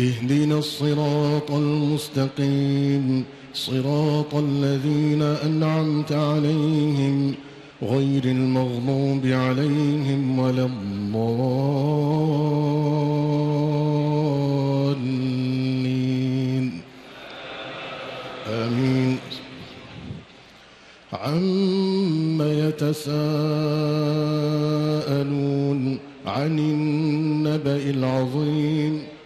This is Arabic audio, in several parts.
اهدنا الصراط المستقيم صراط الذين أنعمت عليهم غير المغضوب عليهم ولا الضالين. آمين. عم يتساءلون عن النبأ العظيم.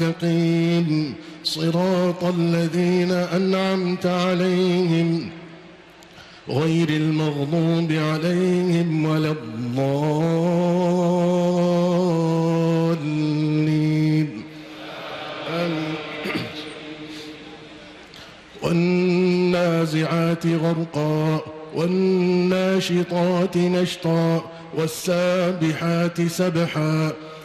المستقيم صراط الذين أنعمت عليهم غير المغضوب عليهم ولا الضالين. والنازعات غرقا والناشطات نشطا والسابحات سبحا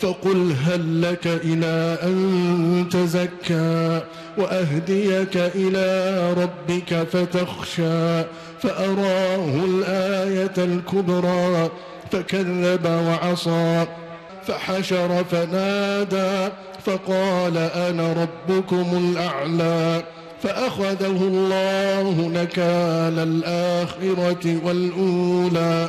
فقل هل لك إلى أن تزكى وأهديك إلى ربك فتخشى فأراه الآية الكبرى فكذب وعصى فحشر فنادى فقال أنا ربكم الأعلى فأخذه الله نكال الآخرة والأولى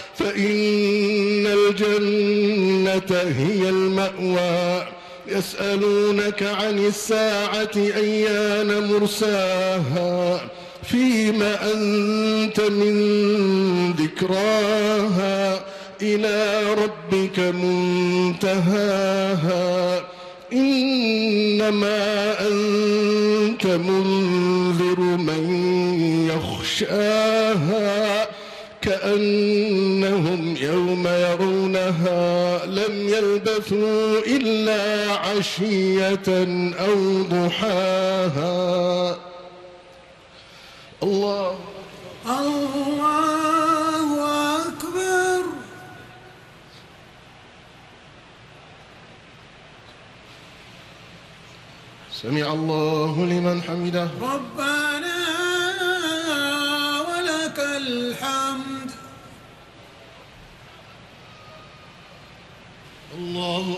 فإن الجنة هي المأوى. يسألونك عن الساعة أيان مرساها. فيما أنت من ذكراها. إلى ربك منتهاها. إنما أنت منذر من يخشاها. كأن ضحاها لم يلبثوا إلا عشية أو ضحاها. الله. الله أكبر. سمع الله لمن حمده. ربنا ولك الحمد الله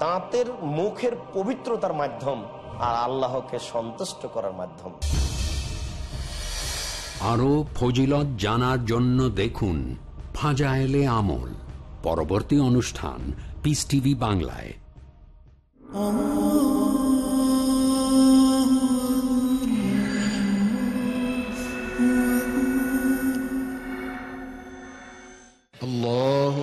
তাঁতের মুখের পবিত্রতার মাধ্যম আর আল্লাহকে সন্তুষ্ট করার মাধ্যম। আরও ফজিলত জানার জন্য দেখুন ফাজায়েলে আমল পরবর্তী অনুষ্ঠান পিস টিভি বাংলায়।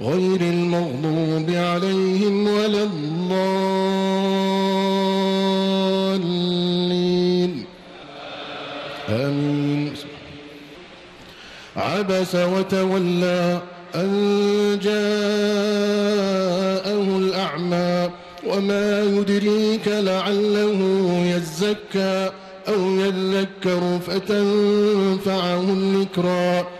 غير المغضوب عليهم ولا الضالين. آمين. عبس وتولى أن جاءه الأعمى وما يدريك لعله يزكى أو يذكر فتنفعه الذكرى.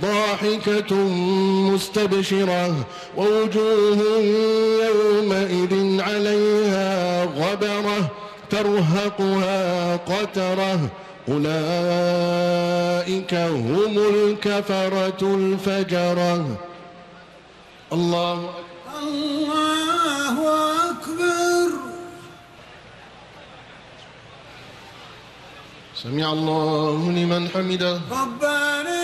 ضاحكة مستبشرة ووجوه يومئذ عليها غبرة ترهقها قترة. أولئك هم الكفرة الفجرة. الله أكبر الله أكبر. سمع الله لمن حمده. ربنا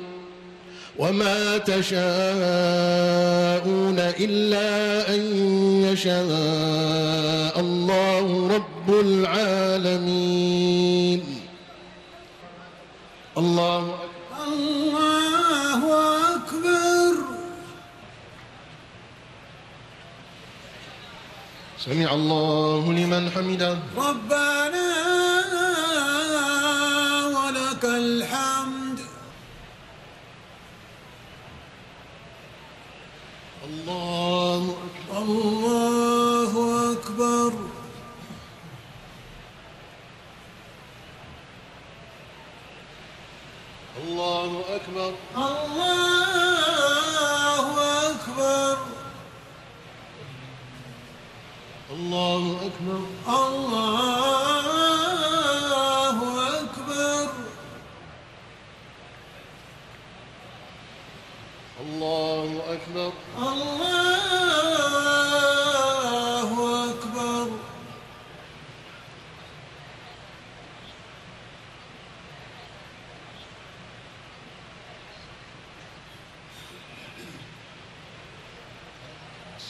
وما تشاءون إلا أن يشاء الله رب العالمين الله الله أكبر سمع الله لمن حمده ربنا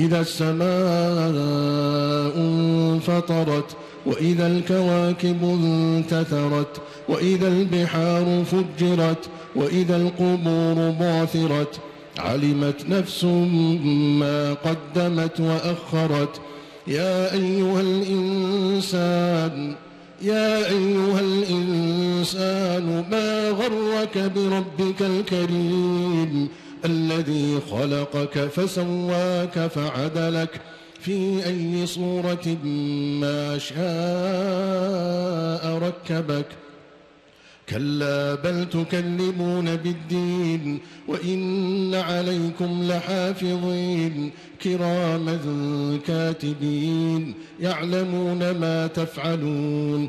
إذا السماء انفطرت وإذا الكواكب انتثرت وإذا البحار فجرت وإذا القبور بعثرت علمت نفس ما قدمت وأخرت يا أيها الإنسان يا أيها الإنسان ما غرك بربك الكريم الذي خلقك فسواك فعدلك في أي صورة ما شاء ركبك. كلا بل تكذبون بالدين وإن عليكم لحافظين كراما كاتبين يعلمون ما تفعلون.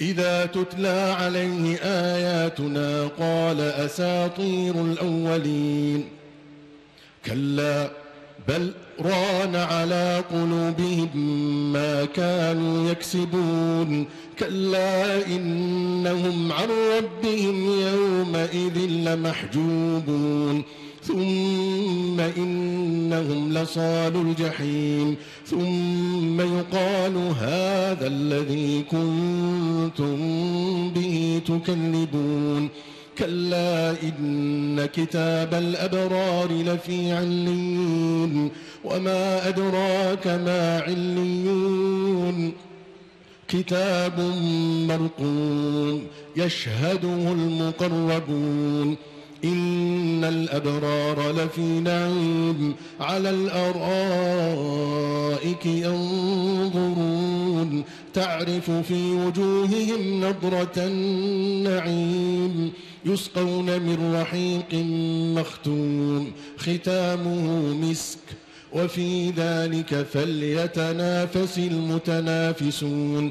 إذا تتلى عليه آياتنا قال أساطير الأولين. كلا بل ران على قلوبهم ما كانوا يكسبون. كلا إنهم عن ربهم يومئذ لمحجوبون. ثم إنهم لصال الجحيم. ثم يقال هذا الذي كنتم به تكذبون. كلا إن كتاب الأبرار لفي عليين. وما أدراك ما عليون. كتاب مرقوم يشهده المقربون. إن الأبرار لفي نعيم على الأرائك ينظرون. تعرف في وجوههم نضرة النعيم يسقون من رحيق مختوم. ختامه مسك. وفي ذلك فليتنافس المتنافسون.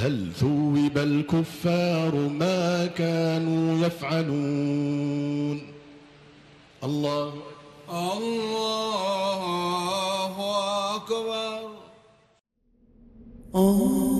هل ثوب الكفار ما كانوا يفعلون؟ الله. الله أكبر. الله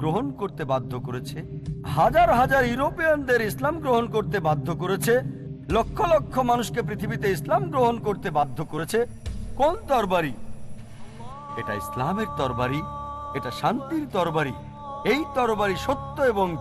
গ্রহণ করতে বাধ্য করেছে। হাজার হাজার ইউরোপিয়ানদের ইসলাম গ্রহণ করতে বাধ্য করেছে। লক্ষ লক্ষ মানুষকে পৃথিবীতে ইসলাম গ্রহণ করতে বাধ্য করেছে। কোন তরবারি? এটা ইসলামের তরবারি, এটা শান্তির তরবারি। এই তরবারি সত্য এবং